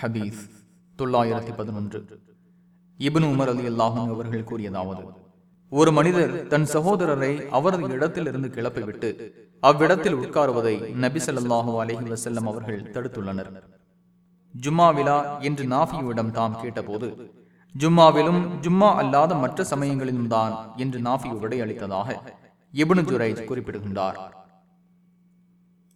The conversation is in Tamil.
ஹபீஸ் தொள்ளாயிரத்தி பதினொன்று. இப்னு உமர் அலி அல்லாஹும் அவர்கள் கூறியதாவது ஒரு மனிதர் தன் சகோதரரை அவரது இடத்திலிருந்து கிளப்பிவிட்டு அவ்விடத்தில் உட்காருவதை நபி சொல்லாஹு அலஹி வசல்லம் அவர்கள் தடுத்துள்ளனர். ஜும்மாவிலா என்று நாஃபியுடன் தாம் கேட்டபோது ஜும்மாவிலும் ஜும்மா அல்லாத மற்ற சமயங்களிலும் தான் என்று நாஃபியு விடை அளித்ததாக இப்னு ஜுரைஜ் குறிப்பிடுகின்றார்.